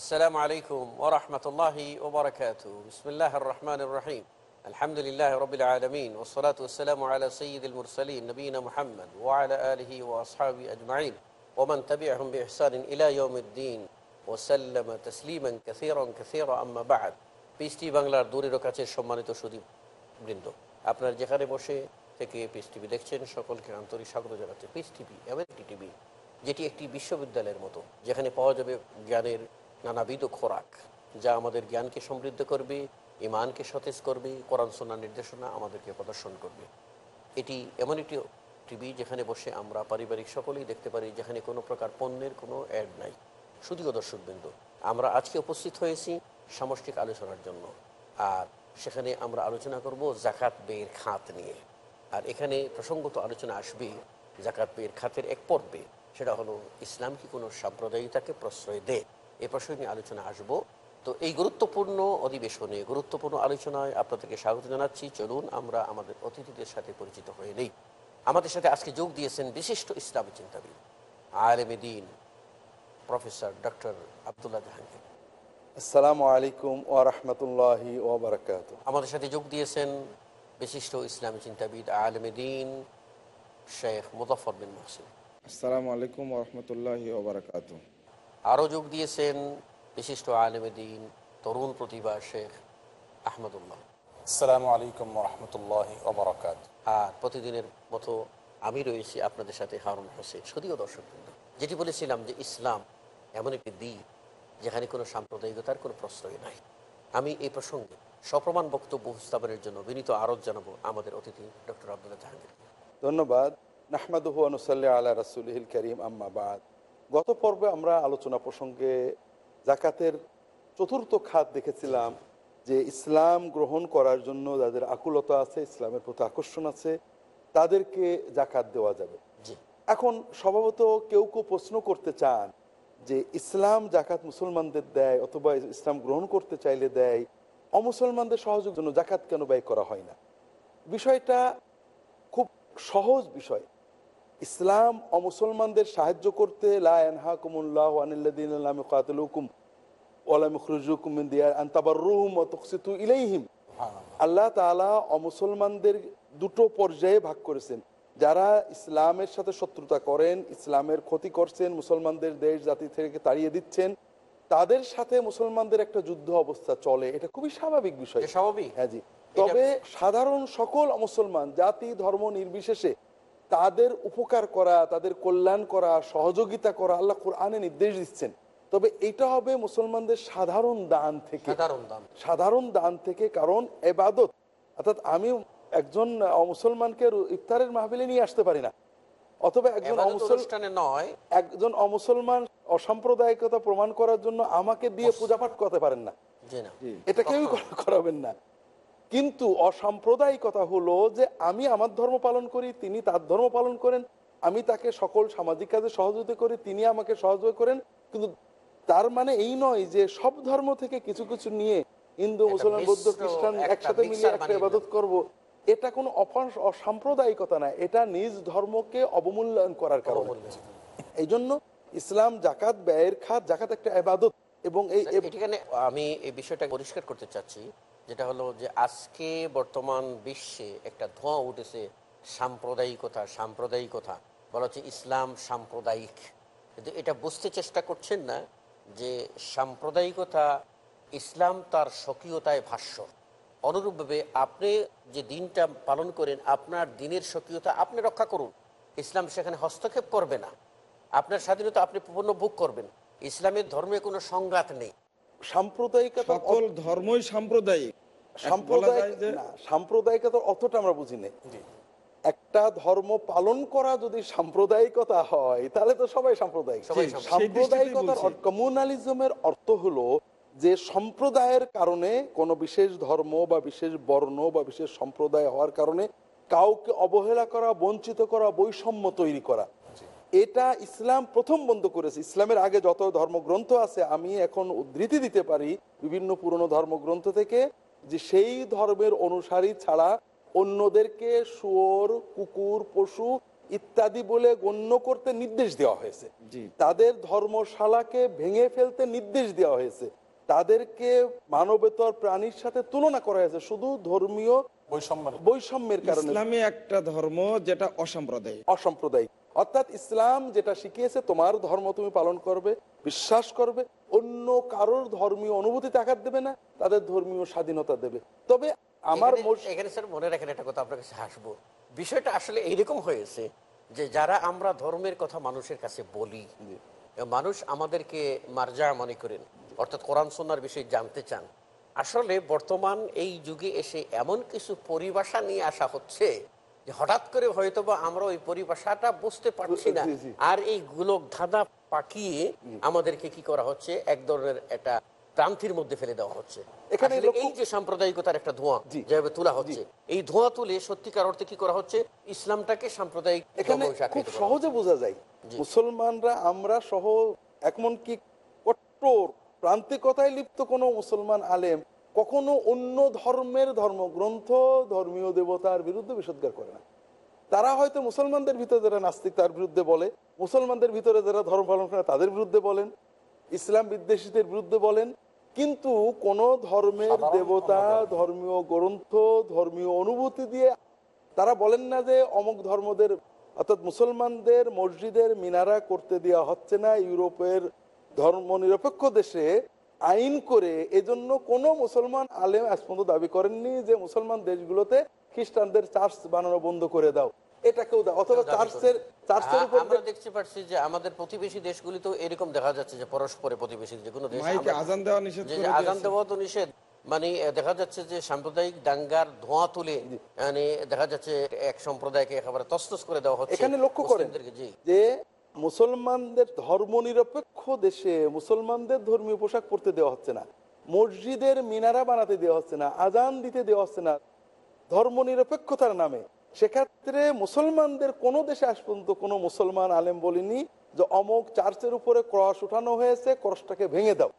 আসসালামু আলাইকুম ওরহমতুল্লাহি ওবরাকাত বিসমিল্লাহ রহমান রহিম আলহামদুলিল্লাহ রবিল আলমিন ওসলাত ওসালাম আলা সঈদুল মুরসলিন নবীন মোহাম্মদ ওয়ালা আলহি ও আসহাবি আজমাইন ওমান তবি আহম ইহসান ইলাইউদ্দিন ওসাল্লাম তসলিমন কাসিরন কাসির আম্মা বাদ পিস টি বাংলার দূরের কাছে সম্মানিত সুদীপ বৃন্দ। আপনার যেখানে বসে থেকে পিএসটিভি দেখছেন, সকলকে আন্তরিক স্বাগত জানাচ্ছে। পিস টিভি এমন একটি টিভি যেটি একটি বিশ্ববিদ্যালয়ের মতো, যেখানে পাওয়া যাবে জ্ঞানের নানাবিধ খোরাক, যা আমাদের জ্ঞানকে সমৃদ্ধ করবে ইমানকে সতেজ করবে, কোরআন সোনার নির্দেশনা আমাদেরকে প্রদর্শন করবে। এটি এমন একটি টিভি যেখানে বসে আমরা পারিবারিক সকলেই দেখতে পারি, যেখানে কোনো প্রকার পণ্যের কোনো অ্যাড নাই। শুধুও দর্শকবৃন্দ, আমরা আজকে উপস্থিত হয়েছি সামষ্টিক আলোচনার জন্য। আর সেখানে আমরা আলোচনা করব জাকাত বেয়ের খাত নিয়ে। আর এখানে প্রসঙ্গত আলোচনা আসবে জাকাত বেয়ের খাতের এক পর্বে, সেটা হলো ইসলাম কি কোনো সাম্প্রদায়িকতাকে প্রশ্রয় দেয়? এ প্রসঙ্গে আলোচনা আসব। তো এই গুরুত্বপূর্ণ অধিবেশনে গুরুত্বপূর্ণ আলোচনায় আপনাদেরকে স্বাগত জানাচ্ছি। চলুন আমরা আমাদের অতিথিদের সাথে পরিচিত হয়ে নেই। আমাদের সাথে আজকে যোগ দিয়েছেন বিশিষ্ট ইসলামী চিন্তাবিদ আলেমে দিন প্রফেসর ডক্টর আবদুল্লাহ জাহাঙ্গীর। আসসালামু আলাইকুম ও রহমতুল্লাহি আমাদের সাথে যোগ দিয়েছেন বিশিষ্ট ইসলামী চিন্তাবিদ আলেমে দিন শেখ মুজফর বিন মহসিন। আসসালামু আলাইকুম রহমতুল্লাহ ওবরাকাত আরও যোগ দিয়েছেন বিশিষ্ট আলেমে দিন তরুণ প্রতিভা শেখ আহমদুল্লাহ। আসসালামু আলাইকুম রহমতুল্লাহ ওবরাকাত আর প্রতিদিনের মতো আমি রয়েছি আপনাদের সাথে হারুন হোসেন। যদিও দর্শকবৃন্দ যেটি বলেছিলাম যে ইসলাম এমন একটি দিক যেখানে কোনো সাম্প্রদায়িকতার কোনো প্রশ্রয় নাই। আমি এই প্রসঙ্গে সপ্রমাণ বক্তব্য উপস্থাপনের জন্য বিনীত আরজ জানাব আমাদের অতিথি ডক্টর আবদুল্লাহ জাহাঙ্গীর ধন্যবাদ। নাহমাদুহু আনুসাল্লাহ আল্লাহ রাসুলহিল করিম আম্মাবাদ গত পর্বে আমরা আলোচনা প্রসঙ্গে জাকাতের চতুর্থ খাত দেখেছিলাম যে ইসলাম গ্রহণ করার জন্য যাদের আকুলতা আছে ইসলামের প্রতি আকর্ষণ আছে তাদেরকে জাকাত দেওয়া যাবে। এখন স্বভাবত কেউ কেউ প্রশ্ন করতে চান যে ইসলাম জাকাত মুসলমানদের দেয় অথবা ইসলাম গ্রহণ করতে চাইলে দেয় অমুসলমানদের সহযোগের জন্য জাকাত কেন ব্যয় করা হয় না? বিষয়টা খুব সহজ বিষয়। ইসলাম অমুসলমানদের সাহায্য করতে ইলাইহিম। আল্লাহ তালা অমুসলমানদের দুটো পর্যায়ে ভাগ করেছেন। যারা ইসলামের সাথে শত্রুতা করেন ইসলামের ক্ষতি করছেন মুসলমানদের দেশ জাতি থেকে তাড়িয়ে দিচ্ছেন তাদের সাথে মুসলমানদের একটা যুদ্ধ অবস্থা চলে। এটা খুবই স্বাভাবিক বিষয়। স্বাভাবিক। হ্যাঁ জি। তবে সাধারণ সকল মুসলমান জাতি ধর্ম নির্বিশেষে তাদের উপকার করা তাদের কল্যাণ করা সহযোগিতা করা আল্লাহ কোরআনে নির্দেশ দিচ্ছেন। তবে এটা হবে মুসলমানদের সাধারণ দান থেকে। সাধারণ দান। থেকে কারণ এবাদত। অর্থাৎ আমি একজন মুসলমানকে ইফতারের মাহবিলে নিয়ে আসতে পারি না। অথবা একজন এবাদত অমুসল অনুষ্ঠানে নয়। একজন অমুসলমান অসাম্প্রদায়িকতা প্রমাণ করার জন্য আমাকে দিয়ে পূজা পাঠ করতে পারেন না। এটা কেউই করা- করাবেন না। কিন্তু অসাম্প্রদায়িকতা হলো যে আমি আমার ধর্ম পালন করি তিনি তার ধর্ম পালন করেন আমি তাকে সকল সামাজিক কাজে সহযোগিতা করি তিনি আমাকে সহযোগিতা করেন। কিন্তু তার মানে এই নয় যে সব ধর্ম থেকে কিছু কিছু নিয়ে হিন্দু মুসলমান বৌদ্ধ খ্রিস্টান একসাথে মিলিয়ে একটা ইবাদত করব এটা কোনো অসাম্প্রদায়িকতা না এটা নিজ ধর্মকে অবমূল্যায়ন করার কারণে। এই জন্য ইসলাম জাকাত ব্যয়ের খাত জাকাত একটা এবাদত এবং এই এখানে আমি এই বিষয়টা পরিষ্কার করতে চাচ্ছি। যেটা হলো যে আজকে বর্তমান বিশ্বে একটা ধোঁয়া উঠেছে, সাম্প্রদায়িকতা সাম্প্রদায়িকতা। বলা হচ্ছে ইসলাম সাম্প্রদায়িক। কিন্তু এটা বুঝতে চেষ্টা করছেন না যে সাম্প্রদায়িকতা ইসলাম তার স্বকীয়তায় ভাষ্য। অনুরূপভাবে আপনি যে দিনটা পালন করেন, আপনার দিনের স্বকীয়তা আপনি রক্ষা করুন। ইসলাম সেখানে হস্তক্ষেপ করবে না। আপনার স্বাধীনতা আপনি পূর্ণ ভোগ করবেন। ইসলামের ধর্মে কোনো সংঘাত নেই। সাম্প্রদায়িকতা সকল ধর্মই সাম্প্রদায়িক। এক বলা সাম্প্রদায়িক যায় যে না, সাম্প্রদায়িকতার অর্থটা আমরা বুঝি না একটা ধর্ম পালন করা যদি সাম্প্রদায়িকতা হয় তাহলে তো সবাই সাম্প্রদায়িক। সাম্প্রদায়িকতার। কমিউনালিজমের অর্থ হলো যে সম্প্রদায়ের কারণে কোনো বিশেষ ধর্ম বা বিশেষ বর্ণ বা বিশেষ সম্প্রদায় হওয়ার কারণে কাউকে অবহেলা করা বঞ্চিত করা বৈষম্য তৈরি করা। এটা ইসলাম প্রথম বন্ধ করেছে। ইসলামের আগে যত ধর্মগ্রন্থ আছে আমি এখন উদ্ধৃতি দিতে পারি বিভিন্ন পুরনো ধর্মগ্রন্থ থেকে যে সেই ধর্মের অনুসারী ছাড়া অন্যদেরকে শুয়োর কুকুর পশু ইত্যাদি বলে গণ্য করতে নির্দেশ দেওয়া হয়েছে। জি। তাদের ধর্মশালাকে ভেঙে ফেলতে নির্দেশ দেওয়া হয়েছে। তাদেরকে মানবেতর প্রাণীর সাথে তুলনা করা হয়েছে। শুধু ধর্মীয় বৈষম্যের বৈষম্যের কারণে। ইসলামী একটা ধর্ম যেটা অসাম্প্রদায়িক। অসাম্প্রদায়িক। অর্থাৎ ইসলাম যেটা শিখিয়েছে তোমার ধর্ম তুমি পালন করবে বিশ্বাস করবে অন্য কারোর ধর্মীয় অনুভূতিতে আঘাত দেবে না তাদের ধর্মীয় স্বাধীনতা দেবে। তবে আমার এখানে স্যার মনে রাখেন একটা কথা আপনার কাছে হাসবো। বিষয়টা আসলে এইরকম হয়েছে যে যারা আমরা ধর্মের কথা মানুষের কাছে বলি মানুষ আমাদেরকে মার্জা মনে করেন। অর্থাৎ কোরআন সন্ন্যার বিষয়ে জানতে চান। আসলে বর্তমান এই যুগে এসে এমন কিছু পরিভাষা নিয়ে আসা হচ্ছে যে হঠাৎ করে হয়তো বা আমরা ওই পরিভাষাটা বুঝতে পারছি না। আর এই গোলক ধাঁধা পাকিয়ে আমাদেরকে কি করা হচ্ছে? এক ধরনের একটা প্রান্তির মধ্যে ফেলে দেওয়া হচ্ছে। এখানে এই যে সাম্প্রদায়িকতার একটা ধোঁয়া। যেভাবে তোলা হচ্ছে এই ধোঁয়া তুলে সত্যিকার অর্থে কি করা হচ্ছে? ইসলামটাকে সাম্প্রদায়িক এখানে খুব সহজে বোঝা যায় মুসলমানরা আমরা সহ এমনকি কট্টর প্রান্তিকতায় লিপ্ত কোনো মুসলমান আলেম কখনো অন্য ধর্মের ধর্মগ্রন্থ ধর্মীয় দেবতার বিরুদ্ধে বিষোদ্গার করে না। তারা হয়তো মুসলমানদের ভিতরে যারা নাস্তিক তার বিরুদ্ধে বলে। মুসলমানদের ভিতরে যারা ধর্ম পালন করে তাদের বিরুদ্ধে বলেন। ইসলাম বিদ্বেষীদের বিরুদ্ধে বলেন। কিন্তু কোন ধর্মের দেবতা ধর্মীয় গ্রন্থ ধর্মীয় অনুভূতি দিয়ে তারা বলেন না যে অমুক ধর্মদের অর্থাৎ মুসলমানদের মসজিদের মিনারা করতে দেওয়া হচ্ছে না ইউরোপের ধর্ম নিরপেক্ষ দেশে আইন করে এজন্য কোন মুসলমান আলেম আজ পর্যন্ত দাবি করেননি যে মুসলমান দেশগুলোতে খ্রিস্টানদের চার্চ বানানো বন্ধ করে দাও। এটা অথবা চার্চের চার্চের উপর আমরা দেখতে পাচ্ছি যে আমাদের প্রতিবেশী দেশগুলিতেও এরকম দেখা যাচ্ছে যে পরস্পরে প্রতিবেশী যে কোনো দেশ আজান দেওয়া নিষেধ যে করে যে আজান দেওয়া তো নিষেধ। মানে দেখা যাচ্ছে যে সাম্প্রদায়িক দাঙ্গার ধোঁয়া তুলে মানে দেখা যাচ্ছে এক সম্প্রদায়কে একেবারে তস্তস করে দেওয়া হচ্ছে এখানে লক্ষ্য করেন যে মুসলমানদের ধর্ম নিরপেক্ষ দেশে মুসলমানদের ধর্মীয় পোশাক পরতে দেওয়া হচ্ছে না। মসজিদের মিনারা বানাতে দেওয়া হচ্ছে না আজান দিতে দেওয়া হচ্ছে না ধর্ম নিরপেক্ষতার নামে। সেক্ষেত্রে মুসলমানদের কোনো দেশে আজ পর্যন্ত কোনো মুসলমান আলেম বলিনি যে অমুক চার্চের উপরে ক্রস উঠানো হয়েছে ক্রসটাকে ভেঙে দাও।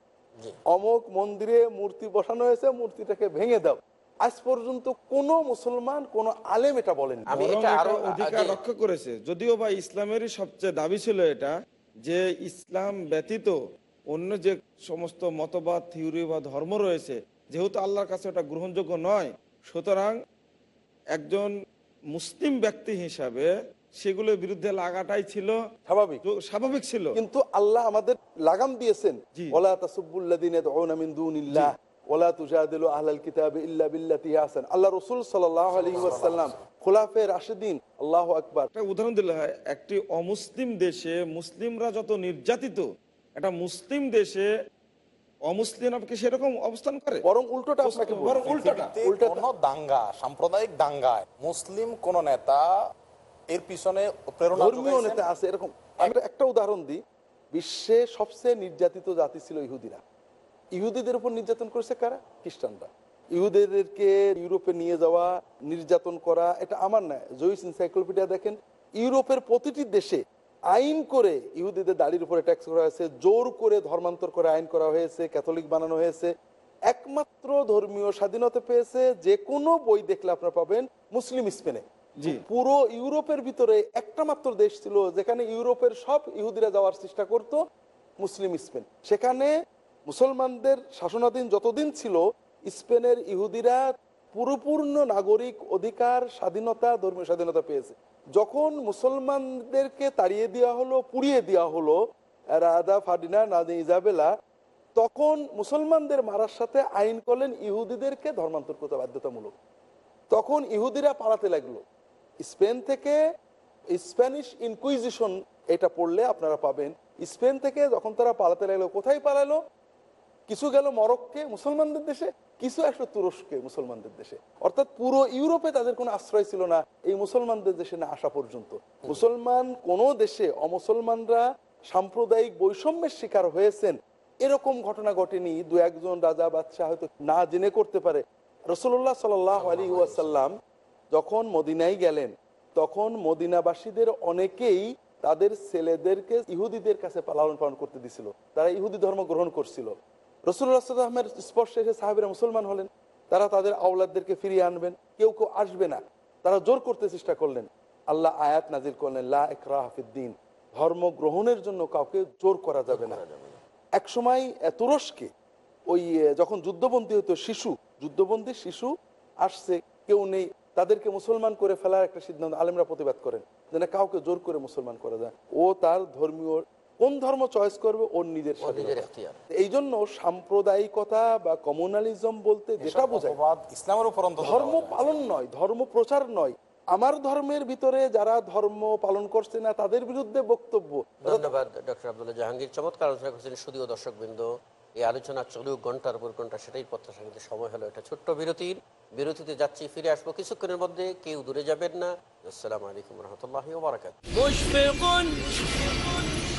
অমুক মন্দিরে মূর্তি বসানো হয়েছে মূর্তিটাকে ভেঙে দাও। আজ পর্যন্ত কোনো মুসলমান কোনো আলেম এটা বলেন আমি এটা আরও অধিকার রক্ষা করেছে। যদিও বা ইসলামেরই সবচেয়ে দাবি ছিল এটা যে ইসলাম ব্যতীত অন্য যে সমস্ত মতবাদ থিওরি বা ধর্ম রয়েছে যেহেতু আল্লাহর কাছে ওটা গ্রহণযোগ্য নয় সুতরাং একজন মুসলিম ব্যক্তি হিসাবে সেগুলোর বিরুদ্ধে লাগাটাই ছিল স্বাভাবিক। স্বাভাবিক ছিল। কিন্তু আল্লাহ আমাদের লাগাম দিয়েছেন। জি। ওলা তুজাদিলু আহলাল কিতাবি ইল্লা বিল্লাতি আল্লাহ রাসূল সাল্লাল্লাহু আলাইহি ওয়াসাল্লাম খোলাফে রাশিদিন আল্লাহু আকবার। উদাহরণ দিলে হয় একটি অমুসলিম দেশে মুসলিমরা যত নির্যাতিত একটা মুসলিম দেশে সেরকম অবস্থান করে? বরং উল্টোটা বরং দাঙ্গা সাম্প্রদায়িক দাঙ্গায় মুসলিম কোন নেতা এর পিছনে প্রেরণা নেতা আছে এরকম। আমরা একটা উদাহরণ দিই। বিশ্বে সবচেয়ে নির্যাতিত জাতি ছিল ইহুদিরা। ইহুদিদের উপর নির্যাতন করেছে কারা? খ্রিস্টানরা। ইহুদিদেরকে ইউরোপে নিয়ে যাওয়া নির্যাতন করা এটা আমার না জয়িস এনসাইক্লোপিডিয়া দেখেন ইউরোপের প্রতিটি দেশে আইন করে ইহুদিদের দাড়ির উপরে ট্যাক্স করা হয়েছে জোর করে ধর্মান্তর করে আইন করা হয়েছে ক্যাথলিক বানানো হয়েছে। একমাত্র ধর্মীয় স্বাধীনতা পেয়েছে যে কোনো বই দেখলে আপনারা পাবেন মুসলিম স্পেনে। জি। পুরো ইউরোপের ভিতরে একটা মাত্র দেশ ছিল যেখানে ইউরোপের সব ইহুদিরা যাওয়ার চেষ্টা করত মুসলিম স্পেন। সেখানে মুসলমানদের শাসনাধীন যতদিন ছিল, স্পেনের ইহুদিরা পুরোপূর্ণ নাগরিক অধিকার, স্বাধীনতা, ধর্মীয় স্বাধীনতা পেয়েছে। যখন মুসলমানদেরকে তাড়িয়ে দেওয়া হলো, পুড়িয়ে দেওয়া হলো রাদা ফাডিনা নাদে ইজাবেলা, তখন মুসলমানদের মারার সাথে আইন করলেন ইহুদিদেরকে ধর্মান্তর করতে বাধ্যতামূলক। তখন ইহুদিরা পালাতে লাগল। স্পেন থেকে স্প্যানিশ ইনকুইজিশন এটা পড়লে আপনারা পাবেন। স্পেন থেকে যখন তারা পালাতে লাগল, কোথায় পালালো? কিছু গেল মরক্কে মুসলমানদের দেশে, কিছু আসলো তুরস্কে মুসলমানদের দেশে। অর্থাৎ পুরো ইউরোপে তাদের কোনো আশ্রয় ছিল না এই মুসলমানদের দেশে না আসা পর্যন্ত। মুসলমান কোন দেশে অমুসলমানরা সাম্প্রদায়িক বৈষম্যের শিকার হয়েছেন। এরকম ঘটনা ঘটেনি, দু একজন রাজা বাদশাহ হয়তো না জেনে করতে পারে। রসুল্লাহ সাল আলী ওয়াসাল্লাম যখন মদিনায় গেলেন, তখন মদিনাবাসীদের অনেকেই তাদের ছেলেদেরকে ইহুদিদের কাছে লালন পালন করতে দিছিল। তারা ইহুদি ধর্ম গ্রহণ করছিল। রসুল্লাহামের স্পর্শে এসে সাহেবেরা মুসলমান হলেন। তারা তাদের আওলাদদেরকে ফিরিয়ে আনবেন। কেউ কেউ আসবে না। তারা জোর করতে চেষ্টা করলেন। আল্লাহ আয়াত নাজিল করলেন, লা ধর্ম গ্রহণের জন্য কাউকে জোর করা যাবে না। এক সময় তুরস্কে ওই, যখন যুদ্ধবন্দী হতো, শিশু, যুদ্ধবন্দী শিশু আসছে, কেউ নেই। তাদেরকে মুসলমান করে ফেলার একটা সিদ্ধান্ত আলেমরা প্রতিবাদ করেন। যেন কাউকে জোর করে মুসলমান করা যায়। ও তার ধর্মীয় কোন ধর্ম চয়েস করবে? ওর নিজের এই জন্য সাম্প্রদায়িকতা বা কমিউনালিজম বলতে যেটা বোঝায় ইসলামের ধর্ম পালন নয় ধর্ম প্রচার নয়। আমার ধর্মের ভিতরে যারা ধর্ম পালন করছে না তাদের বিরুদ্ধে বক্তব্য। ধন্যবাদ ডক্টর আবদুল্লাহ জাহাঙ্গীর। চমৎকার আলোচনা করছেন শুধুও দর্শকবৃন্দ। এই আলোচনা চলুক ঘণ্টার পর ঘণ্টা সেটাই প্রত্যাশা কিন্তু সময় হলো। এটা ছোট্ট বিরতির। বিরতিতে যাচ্ছি ফিরে আসব কিছুক্ষণের মধ্যে। কেউ দূরে যাবেন না। আসসালামু আলাইকুম রহমতুল্লাহ বারাকাত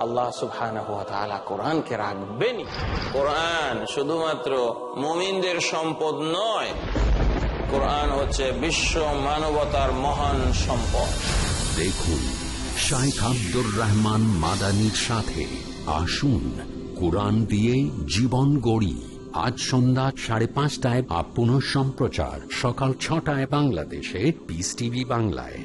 আল্লাহ সুবহানাহু ওয়া তাআলা কোরআনকে রাখবেনই। কোরআন শুধুমাত্র মুমিনদের সম্পদ নয় কোরআন হচ্ছে বিশ্ব মানবতার মহান সম্পদ। দেখুন শাইখ আব্দুর রহমান মাদানির সাথে আসুন কোরআন দিয়ে জীবন গড়ি। আজ সন্ধ্যা সাড়ে পাঁচটায় আপ পুনঃ সম্প্রচার সকাল ছটায় বাংলাদেশে পিস টিভি বাংলায়।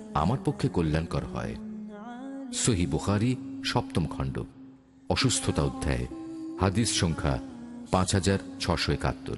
আমার পক্ষে কল্যাণকর হয়। সহি বুখারি, সপ্তম খণ্ড, অসুস্থতা অধ্যায়, হাদিস সংখ্যা পাঁচ হাজার ছশো একাত্তর।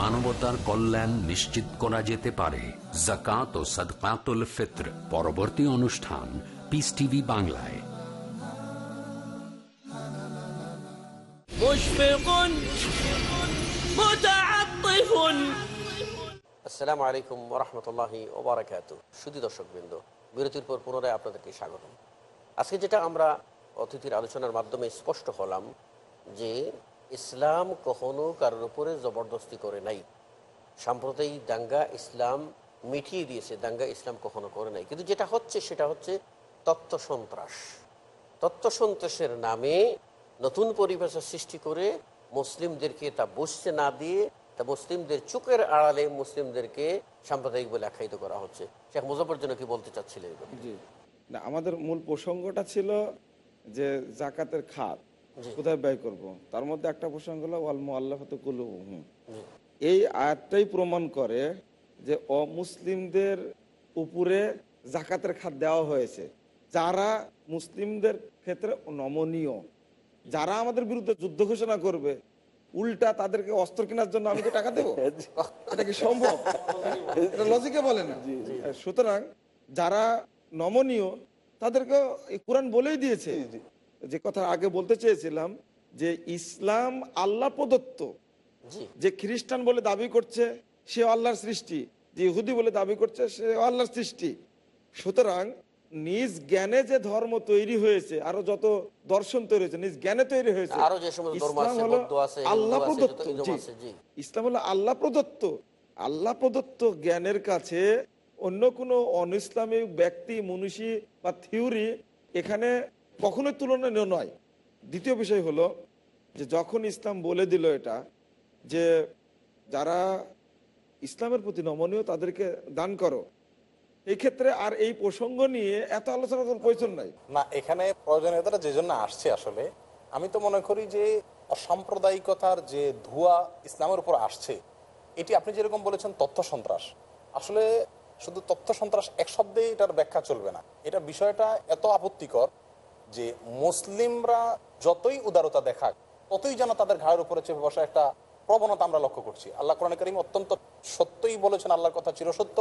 মানবতার কল্যাণ নিশ্চিত করা যেতে পারে। জাকাত ও সদকাতুল ফিত্র পরবর্তী অনুষ্ঠান পিস টিভি বাংলায়। আসসালামু আলাইকুম ওরহমতুল্লাহি ওবরাকাত শুধু দর্শক বৃন্দ বিরতির পর পুনরায় আপনাদেরকে স্বাগত আজকে যেটা আমরা অতিথির আলোচনার মাধ্যমে স্পষ্ট হলাম যে ইসলাম কখনো কারোর উপরে জবরদস্তি করে নাই। সাম্প্রদায়িক দাঙ্গা ইসলাম মিটিয়ে দিয়েছে, দাঙ্গা ইসলাম কখনো করে নাই। কিন্তু যেটা হচ্ছে, সেটা হচ্ছে তত্ত্ব সন্ত্রাস। তত্ত্ব সন্ত্রাসের নামে নতুন পরিবেশের সৃষ্টি করে মুসলিমদেরকে তা বুঝতে না দিয়ে তা মুসলিমদের চুকের আড়ালে মুসলিমদেরকে সাম্প্রদায়িক বলে আখ্যায়িত করা হচ্ছে। শেখ মুজাফর জন্য কি বলতে চাচ্ছিলেন আমাদের মূল প্রসঙ্গটা ছিল যে জাকাতের খাত। কোথায় ব্যয় করব। তার মধ্যে একটা প্রসঙ্গ হলো ওয়াল মোয়াল্লাফাত কুলুবুহুম। এই আয়াতটাই প্রমাণ করে যে অমুসলিমদের উপরে জাকাতের খাত দেওয়া হয়েছে। যারা মুসলিমদের ক্ষেত্রে নমনীয় যারা আমাদের বিরুদ্ধে যুদ্ধ ঘোষণা করবে উল্টা তাদেরকে অস্ত্র কেনার জন্য আমি তো টাকা দেবো? এটা কি সম্ভব? এটা লজিকে বলে না। সুতরাং যারা নমনীয় তাদেরকে কোরআন বলেই দিয়েছে। যে কথা আগে বলতে চেয়েছিলাম যে ইসলাম আল্লাহ প্রদত্ত। যে খ্রিস্টান বলে দাবি করছে সে আল্লাহর সৃষ্টি। যে ইহুদি বলে দাবি করছে সে আল্লাহর সৃষ্টি। সুতরাং নিজ জ্ঞানে যে ধর্ম তৈরি হয়েছে আরও যত দর্শন তৈরি হয়েছে নিজ জ্ঞানে তৈরি হয়েছে ইসলাম আল্লাহ প্রদত্ত। ইসলাম হলো আল্লাহ প্রদত্ত। আল্লাহ প্রদত্ত জ্ঞানের কাছে অন্য কোনো অনইসলামিক ব্যক্তি মনীষী বা থিওরি এখানে কখনোই তুলনীয় নয়। দ্বিতীয় বিষয় হলো যে যখন ইসলাম বলে দিল এটা, যে যারা ইসলামের প্রতি নমনীয় তাদেরকে দান করো, এই ক্ষেত্রে আর এই প্রসঙ্গ নিয়ে এত আলোচনা প্রয়োজন নাই। না, এখানে প্রয়োজনীয়তাটা যে জন্য আসছে আসলে, আমি তো মনে করি যে অসাম্প্রদায়িকতার যে ধোঁয়া ইসলামের উপর আসছে, এটি আপনি যেরকম বলেছেন তথ্য সন্ত্রাস। আসলে শুধু তথ্য সন্ত্রাস এক শব্দে এটার ব্যাখ্যা চলবে না। এটা বিষয়টা এত আপত্তিকর যে মুসলিমরা যতই উদারতা দেখাক ততই যেন তাদের ঘাড়ের উপরে চেপে বসা একটা প্রবণতা আমরা লক্ষ্য করছি। আল্লাহ কোরআন করিম অত্যন্ত সত্যই বলেছেন আল্লাহর কথা চিরসত্য।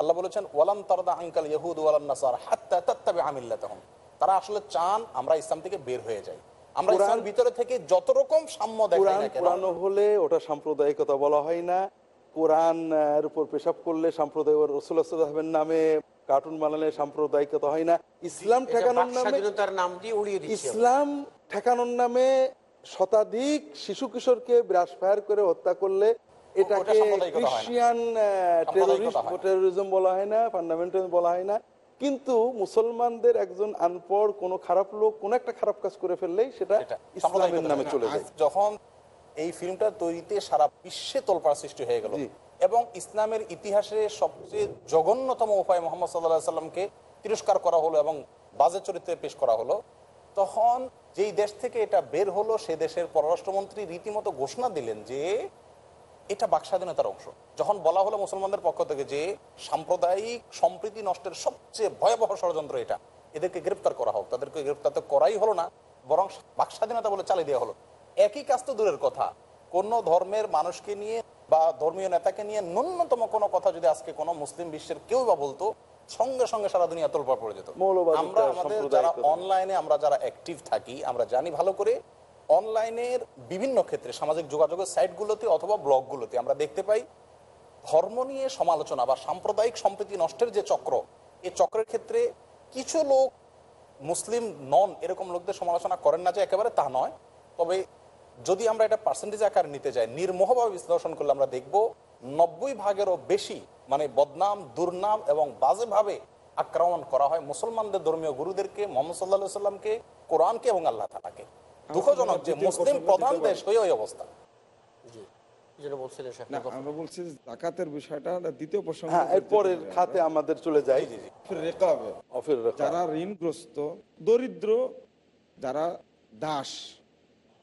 আল্লাহ বলেছেন ওয়ালান তারদা আঙ্কাল ইয়াহুদ ওয়ালান নাসার হাত্তা তাত্তাবে আমিল্লাতাহুম। তারা আসলে চান আমরা ইসলাম থেকে বের হয়ে যাই। আমরা ইসলামের ভিতরে থেকে যত রকম সাম্য দেখাই কোরআন পুরানো হলে ওটা সাম্প্রদায়িকতা বলা হয় না। কোরআন এর উপর পেশাব করলে সাম্প্রদায়িক রসুলের নামে কার্টুন বানালে সাম্প্রদায়িকতা হয় না ইসলাম ঠেকানোর নামে নাম দিয়ে উড়িয়ে ইসলাম ঠেকানোর নামে শতাধিক শিশু কিশোরকে ব্রাশ ফায়ার করে হত্যা করলে এটাকে। ক্রিশ্চিয়ান। টেরোরিজম বলা হয় না ফান্ডামেন্টাল বলা হয় না কিন্তু মুসলমানদের একজন আনপড় কোনো খারাপ লোক কোনো একটা খারাপ কাজ করে ফেললেই সেটা ইসলামের নামে চলে যায় যখন এই ফিল্মটা তৈরিতে সারা বিশ্বে তোলপাড় সৃষ্টি হয়ে গেল। এবং ইসলামের ইতিহাসে সবচেয়ে জঘন্যতম উপায় মোহাম্মদ সাল্লাহ সাল্লামকে তিরস্কার করা হলো এবং বাজে চরিত্রে পেশ করা হলো। তখন যেই দেশ থেকে এটা বের হলো, সে দেশের পররাষ্ট্রমন্ত্রী রীতিমতো ঘোষণা দিলেন যে এটা বাক স্বাধীনতার অংশ। যখন বলা হলো মুসলমানদের পক্ষ থেকে যে সাম্প্রদায়িক সম্প্রীতি নষ্টের সবচেয়ে ভয়াবহ ষড়যন্ত্র এটা, এদেরকে গ্রেপ্তার করা হোক। তাদেরকে গ্রেপ্তার তো করাই হলো না, বরং বাক স্বাধীনতা বলে চালিয়ে দেওয়া হলো। একই কাজ তো দূরের কথা। কোন ধর্মের মানুষকে নিয়ে বা ধর্মীয় নেতাকে নিয়ে ন্যূনতম কোনো কথা যদি আজকে কোনো মুসলিম বিশ্বের কেউ বা বলতো সঙ্গে সঙ্গে সারা দুনিয়া তোলপা পড়ে যেত। আমরা আমাদের যারা অনলাইনে আমরা যারা অ্যাক্টিভ থাকি আমরা জানি ভালো করে অনলাইনের বিভিন্ন ক্ষেত্রে সামাজিক যোগাযোগের সাইটগুলোতে অথবা ব্লগগুলোতে আমরা দেখতে পাই ধর্ম নিয়ে সমালোচনা বা সাম্প্রদায়িক সম্প্রীতি নষ্টের যে চক্র এই চক্রের ক্ষেত্রে কিছু লোক মুসলিম নন এরকম লোকদের সমালোচনা করেন না যে একেবারে তা নয়। তবে যদি আমরা এটা পার্সেন্টেজ আকারে নিতে যাই নির্মোহভাবে বিশ্লেষণ করলে আমরা দেখব নব্বই ভাগেরও বেশি মানে বদনাম দুর্নাম এবং বাজেভাবে আক্রমণ করা হয় মুসলমানদের ধর্মীয় গুরুদেরকে মোহাম্মদ সাল্লাহ সাল্লামকে কোরআনকে এবং আল্লাহ তালাকে দুঃখজনক যে মুসলিম প্রধান দেশ হয়ে ওই অবস্থা। আমরা বলছি জাকাতের বিষয়টা দ্বিতীয় প্রসঙ্গ হ্যাঁ এরপরের খাতে আমাদের চলে যাই। রেকাবে অফির রেখা। যারা ঋণগ্রস্ত দরিদ্র যারা দাস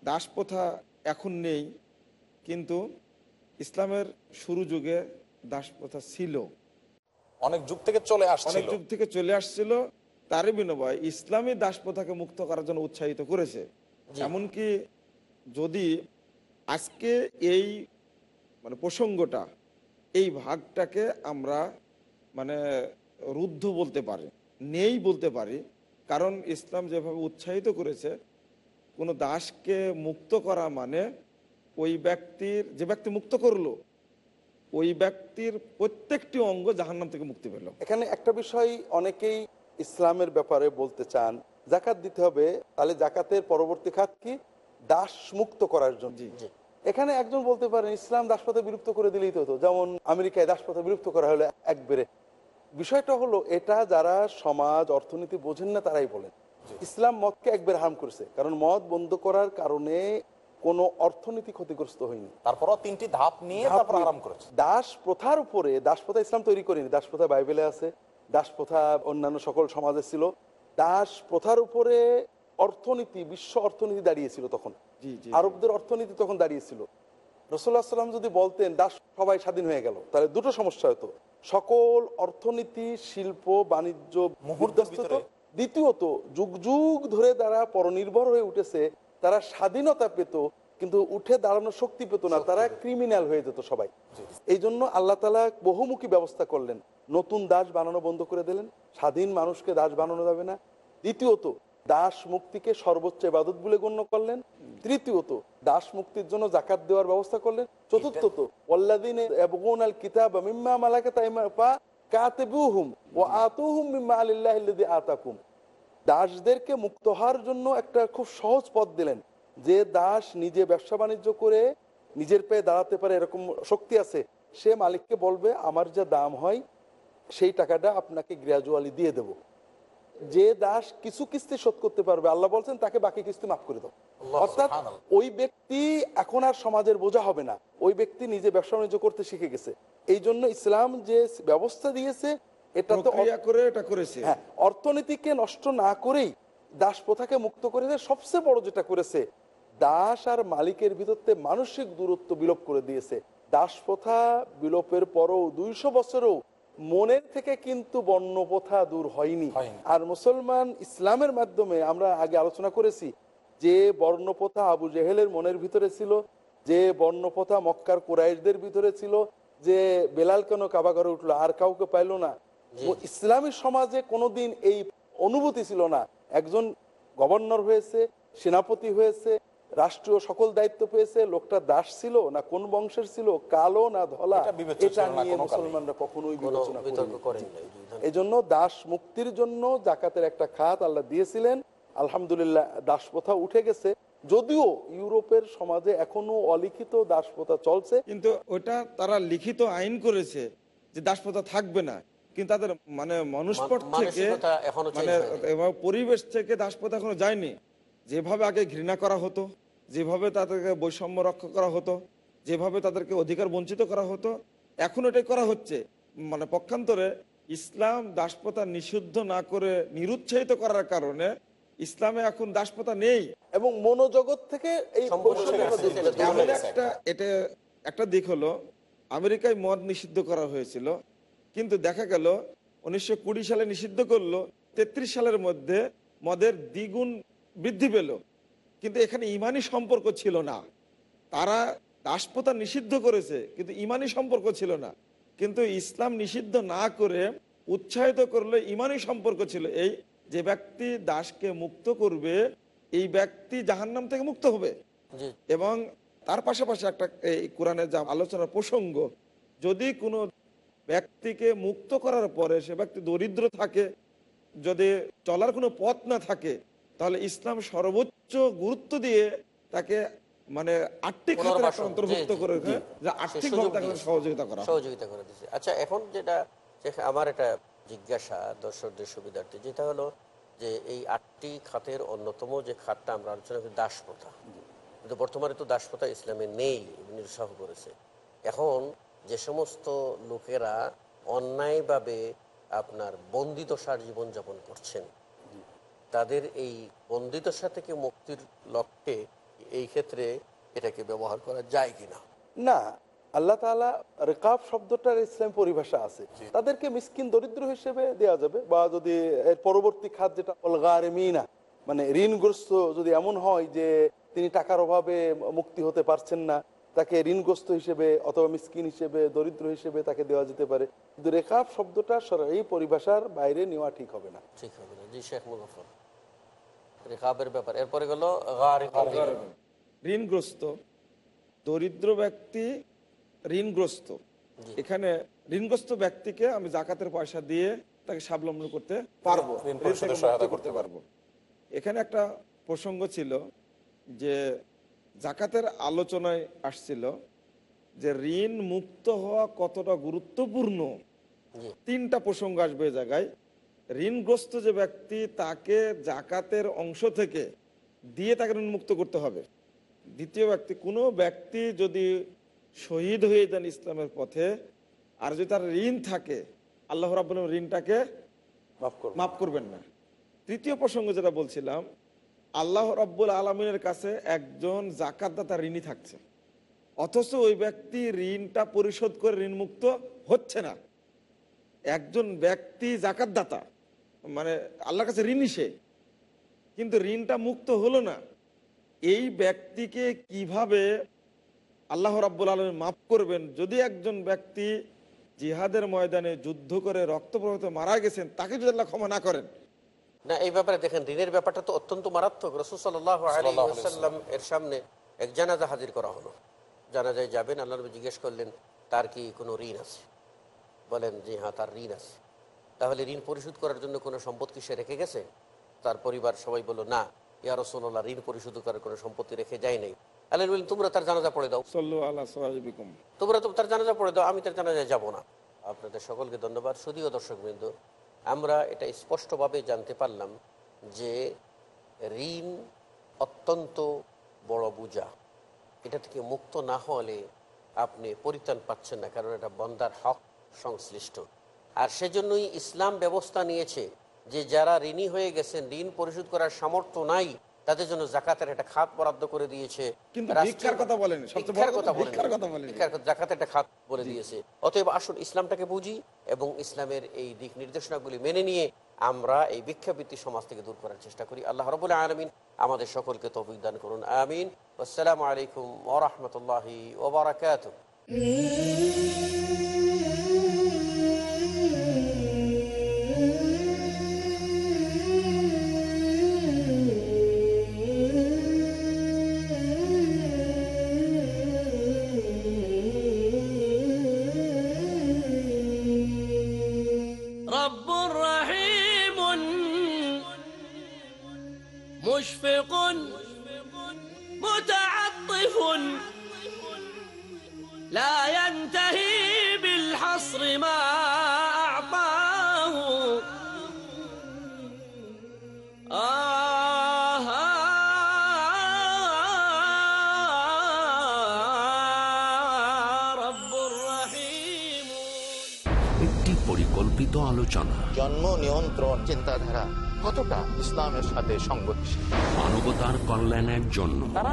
দাস প্রথা এখন নেই কিন্তু ইসলামের শুরু যুগে দাস প্রথা ছিল। অনেক যুগ থেকে চলে অনেক যুগ থেকে চলে আসছিল। তারই বিনিময় ইসলামী দাস প্রথাকে মুক্ত করার জন্য উৎসাহিত করেছে। এমনকি যদি আজকে এই মানে প্রসঙ্গটা এই ভাগটাকে আমরা মানে রুদ্ধ বলতে পারি নেই বলতে পারি কারণ ইসলাম যেভাবে উৎসাহিত করেছে কোনো দাসকে মুক্ত করা মানে ওই ব্যক্তির যে ব্যক্তি মুক্ত করল ওই ব্যক্তির প্রত্যেকটি অঙ্গ জাহান্নাম থেকে মুক্তি পেল। এখানে একটা বিষয় অনেকেই ইসলামের ব্যাপারে বলতে চান জাকাত দিতে হবে তাহলে জাকাতের পরবর্তী খাত কি? দাস মুক্ত করার জন্য। এখানে একজন বলতে পারেন ইসলাম দাসপথে বিলুপ্ত করে দিলেই তো হতো যেমন আমেরিকায় দাসপথে বিলুপ্ত করা হলো একবারে বিষয়টা হলো এটা যারা সমাজ অর্থনীতি বোঝেন না তারাই বলেন। ইসলাম মদকে একবার হার্ম করেছে কারণ মদ বন্ধ করার কারণে কোনো অর্থনীতি ক্ষতিগ্রস্ত হয়নি। তারপরও তিনটি ধাপ নিয়ে তারপর আরাম করেছে। দাস প্রথার উপরে দাস প্রথা ইসলাম তৈরি করেনি দাস প্রথা বাইবেলে আছে দাস প্রথা অন্যান্য সকল সমাজে ছিল। দাস প্রথার উপরে অর্থনীতি বিশ্ব অর্থনীতি দাঁড়িয়েছিল তখন। জি জি আরবদের অর্থনীতি তখন দাঁড়িয়েছিল। রসুল্লাহ সাল্লাম যদি বলতেন দাস সবাই স্বাধীন হয়ে গেল তাহলে দুটো সমস্যা হতো। সকল অর্থনীতি শিল্প বাণিজ্য। হতো। দ্বিতীয়ত যুগ যুগ ধরে তারা পরনির্ভর হয়ে উঠেছে তারা স্বাধীনতা পেত কিন্তু উঠে দাঁড়ানোর শক্তি পেত না তারা ক্রিমিনাল হয়ে যেত সবাই। এই জন্য আল্লাহ তালা বহুমুখী ব্যবস্থা করলেন। নতুন দাস বানানো বন্ধ করে দিলেন। স্বাধীন মানুষকে দাস বানানো যাবে না। দ্বিতীয়ত দাস মুক্তিকে সর্বোচ্চ ইবাদত বলে গণ্য করলেন। তৃতীয়ত দাস মুক্তির জন্য জাকাত দেওয়ার ব্যবস্থা করলেন। চতুর্থত ইয়াবগুনাল কিতাব মিম্মা মালাকাত আইমানুকুম কাতিবুহুম ও আতুহুম আলিল্লাহিল্লাযী আতাকুম। দাসদেরকে মুক্ত হওয়ার জন্য একটা খুব সহজ পথ দিলেন, যে দাস নিজে ব্যবসা বাণিজ্য করে নিজের পায়ে দাঁড়াতে পারে এরকম শক্তি আছে, সে মালিককে বলবে, আমার যা দাম হয়, সেই টাকাটা আপনাকে গ্রাজুয়ালি দিয়ে দেব। যে দাস কিছু কিস্তি শোধ করতে পারবে আল্লাহ বলছেন তাকে বাকি কিস্তি মাফ করে দাও। অর্থাৎ ওই ব্যক্তি এখন আর সমাজের বোঝা হবে না। ওই ব্যক্তি নিজে ব্যবসা বাণিজ্য করতে শিখে গেছে। এই জন্য ইসলাম যে ব্যবস্থা দিয়েছে এটা তো করে এটা করেছে। হ্যাঁ অর্থনীতিকে নষ্ট না করেই দাস প্রথাকে মুক্ত করে দিয়ে সবচেয়ে বড় যেটা করেছে দাস আর মালিকের ভিতরতে মানসিক দূরত্ব বিলোপ করে দিয়েছে। দাস প্রথা বিলোপের পরও দুইশো বছরেও মনের থেকে কিন্তু বর্ণ প্রথা দূর হয়নি। আর মুসলমান ইসলামের মাধ্যমে আমরা আগে আলোচনা করেছি যে বর্ণপ্রথা আবু জেহেলের মনের ভিতরে ছিল যে বর্ণপ্রথা মক্কার কুরাইশদের ভিতরে ছিল যে বেলাল কেন কাবাঘরে উঠল আর কাউকে পাইলো না। ইসলামী সমাজে কোনোদিন এই অনুভূতি ছিল না। একজন গভর্নর হয়েছে সেনাপতি হয়েছে রাষ্ট্রীয় সকল দায়িত্ব পেয়েছে লোকটা দাস ছিল না কোন বংশের ছিল কালো না ধলা এটা নিয়ে মুসলমানরা কখনোই বিবেচনা করেন। এই জন্য দাস মুক্তির জন্য জাকাতের একটা খাত আল্লাহ দিয়েছিলেন। আলহামদুলিল্লাহ দাস প্রথা উঠে গেছে। যদিও ইউরোপের সমাজে এখনও অলিখিত দাস প্রথা চলছে। কিন্তু ওটা তারা লিখিত আইন করেছে যে দাসপ্রথা থাকবে না। কিন্তু তাদের মানে মনুষ্পট মান- থেকে মানে। পরিবেশ থেকে দাসপ্রথা এখনও যায়নি। যেভাবে আগে ঘৃণা করা হতো যেভাবে তাদেরকে বৈষম্য রক্ষা করা হতো যেভাবে তাদেরকে অধিকার বঞ্চিত করা হতো এখন এটাই করা হচ্ছে। মানে পক্ষান্তরে ইসলাম দাসপ্রথা নিষিদ্ধ না করে নিরুৎসাহিত করার কারণে ইসলামে এখন দাসপ্রথা নেই। এবং মনোজগৎ থেকে এই। একটা এটা একটা দিক হলো আমেরিকায় মদ নিষিদ্ধ করা হয়েছিল কিন্তু দেখা গেল উনিশশো কুড়ি সালে নিষিদ্ধ করল তেত্রিশ সালের মধ্যে মদের দ্বিগুণ বৃদ্ধি পেল। কিন্তু এখানে ইমানি সম্পর্ক ছিল না। তারা দাসপ্রথা নিষিদ্ধ করেছে কিন্তু ইমানি সম্পর্ক ছিল না। কিন্তু ইসলাম নিষিদ্ধ না করে উৎসাহিত করলে ইমানি সম্পর্ক ছিল। এই যে ব্যক্তি দাসকে মুক্ত করবে এই ব্যক্তি জাহান্নাম থেকে মুক্ত হবে। এবং তার পাশাপাশি একটা এই কোরআনের যা আলোচনার প্রসঙ্গ যদি কোনো ব্যক্তিকে মুক্ত করার পরে সে ব্যক্তি দরিদ্র থাকে যদি চলার কোনো পথ না থাকে তাহলে ইসলাম সর্বোচ্চ গুরুত্ব দিয়ে তাকে মানে আর্থিক অন্তর্ভুক্ত করে জি। যে আর্থিক। সহযোগিতা করা সহযোগিতা করে দিচ্ছে আচ্ছা এখন যেটা আমার একটা জিজ্ঞাসা দর্শকদের সুবিধার্থে যেটা হলো যে এই আটটি খাতের অন্যতম যে খাতটা আমরা আলোচনা করি দাস প্রথা কিন্তু বর্তমানে তো দাস প্রথা ইসলামে নেই নিরুৎসাহ করেছে এখন যে সমস্ত লোকেরা অন্যায়ভাবে আপনার বন্দিদশার জীবনযাপন করছেন তাদের এই বন্দিদশা থেকে মুক্তির লক্ষ্যে এই ক্ষেত্রে এটাকে ব্যবহার করা যায় কিনা? না আল্লাহ তাআলা রেকাব শব্দটার ইসলাম পরিভাষা আছে। তাদেরকে মিসকিন দরিদ্র হিসেবে দেওয়া যাবে বা যদি এর পরবর্তী খাত যেটা অলগারেমিনা মানে ঋণগ্রস্ত যদি এমন হয় যে তিনি টাকার অভাবে মুক্তি হতে পারছেন না তাকে ঋণগ্রস্ত হিসেবে অথবা মিসকিন হিসেবে দরিদ্র হিসেবে তাকে দেওয়া যেতে পারে। কিন্তু রেখাব শব্দটা এই পরিভাষার বাইরে নেওয়া ঠিক হবে না। ঠিক হবে না। জি শেখ মুজফর রেখাবের ব্যাপার। এরপরে গেল ঋণগ্রস্ত দরিদ্র ব্যক্তি ঋণগ্রস্ত। এখানে ঋণগ্রস্ত ব্যক্তিকে আমি জাকাতের পয়সা দিয়ে তাকে স্বাবলম্বন করতে পারব। করতে পারব। এখানে একটা প্রসঙ্গ ছিল যে জাকাতের আলোচনায় আসছিল যে ঋণ মুক্ত হওয়া কতটা গুরুত্বপূর্ণ। তিনটা প্রসঙ্গ আসবে জায়গায়। ঋণগ্রস্ত যে ব্যক্তি তাকে জাকাতের অংশ থেকে দিয়ে তাকে ঋণ মুক্ত করতে হবে। দ্বিতীয় ব্যক্তি কোনো ব্যক্তি যদি শহীদ হয়ে যান ইসলামের পথে আর যদি তার ঋণ থাকে আল্লাহ রাবুল ঋণটাকে মাফ করব মাফ করবেন না। তৃতীয় প্রসঙ্গ যেটা বলছিলাম আল্লাহ রাব্বুল আলমিনের কাছে একজন জাকাতদাতা ঋণী থাকছে। অথচ ওই ব্যক্তি ঋণটা পরিশোধ করে ঋণ মুক্ত হচ্ছে না। একজন ব্যক্তি জাকাতদাতা মানে আল্লাহর কাছে ঋণী সে। কিন্তু ঋণটা মুক্ত হলো না। এই ব্যক্তিকে কীভাবে আল্লাহ রাব্বুল আলম মাফ করবেন? যদি একজন ব্যক্তি জিহাদের ময়দানে যুদ্ধ করে রক্ত প্রবাহিত মারা গেছেন তাকে যদি আল্লাহ ক্ষমা না করেন? না এই ব্যাপারে দেখেন ঋণের ব্যাপারটা তো অত্যন্ত মারাত্মক। রসুল সাল্লাহ আলী সাল্লাম এর সামনে এক জানাজা হাজির করা হলো। জানাজায় যাবেন আল্লাহ জিজ্ঞেস করলেন তার কি কোনো ঋণ আছে? বলেন যে হ্যাঁ তার ঋণ আছে। তাহলে ঋণ পরিশোধ করার জন্য কোনো সম্পত্তি সে রেখে গেছে? তার পরিবার সবাই বলল না ইয়া রসোল্লাহ ঋণ পরিশোধ করার কোনো সম্পত্তি রেখে যায় নাই। আল্লাহ বললেন তোমরা তার জানাজা পড়ে দাও। তোমরা তো তার জানাজা পড়ে দাও আমি তার জানাজায় যাব না। আপনাদের সকলকে ধন্যবাদ। শুধুও দর্শকবৃন্দ আমরা এটা স্পষ্টভাবে জানতে পারলাম যে ঋণ অত্যন্ত বড় বোঝা। এটা থেকে মুক্ত না হলে আপনি পরিত্রাণ পাচ্ছেন না কারণ এটা বন্দার হক সংশ্লিষ্ট। আর সেজন্যই ইসলাম ব্যবস্থা নিয়েছে যে যারা ঋণী হয়ে গেছেন ঋণ পরিশোধ করার সামর্থ্য নাই তাদের জন্য জাকাতের একটা খাত বরাদ্দ করে দিয়েছে। কিন্তু রাষ্ট্রীয়- ভিক্ষার কথা বলেন সবচেয়ে বড় ভিক্ষার কথা কথা বলেন। ভিক্ষার কথা বলেন। ভিক্ষার কথা, জাকাতের একটা খাত বলে দিয়েছে। অতএব আসুন ইসলামটাকে বুঝি এবং ইসলামের এই দিক নির্দেশনাগুলি মেনে নিয়ে আমরা এই ভিক্ষাবৃত্তি সমাজ থেকে দূর করার চেষ্টা করি। আল্লাহ রবুল্লা আলমিন আমাদের সকলকে তৌফিক দান করুন। আমিন। আসসালামু আলাইকুম ওরহমতুল্লাহি ওবরাকাত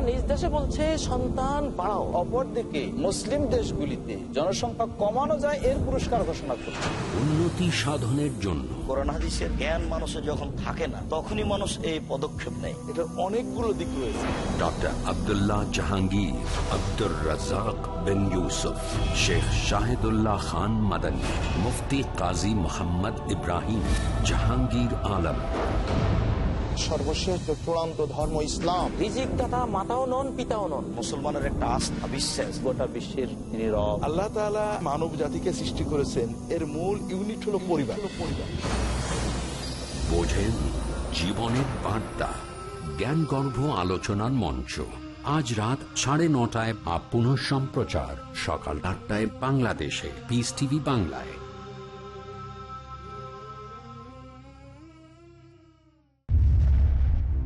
নিজ দেশে বলছে সন্তান বাড়াও। অপরদিকে মুসলিম দেশগুলিতে জনসংখ্যা কমানো যায় এর পুরস্কার ঘোষণা করছে। উন্নতি সাধনের জন্য। করোনা হাদিসের জ্ঞান মানুষের যখন থাকে না তখনই মানুষ এই পদক্ষেপ নেয়। এটার অনেকগুলো দিক রয়েছে। ডক্টর আব্দুল্লাহ জাহাঙ্গীর আব্দুর রাজাক বিন ইউসুফ শেখ শাহিদুল্লাহ খান মাদানী মুফতি কাজী মোহাম্মদ ইব্রাহিম জাহাঙ্গীর আলম। সর্বশেষ চূড়ান্ত ধর্ম ইসলাম। রিজিক দাতা মাতাও নন পিতাও নন। মুসলমানের একটা আস্থা বিশ্বাস। গোটা বিশ্বের নীরব আল্লাহ তাআলা মানব জাতিকে সৃষ্টি করেছেন। এর মূল ইউনিট হলো পরিবার। পরিবার বোঝেন জীবনের বার্তা। জ্ঞানগর্ভ আলোচনার মঞ্চ। আজ রাত সাড়ে নটায় বা পুনঃ সম্প্রচার সকাল আটটায় বাংলাদেশে। পিস টিভি বাংলায়।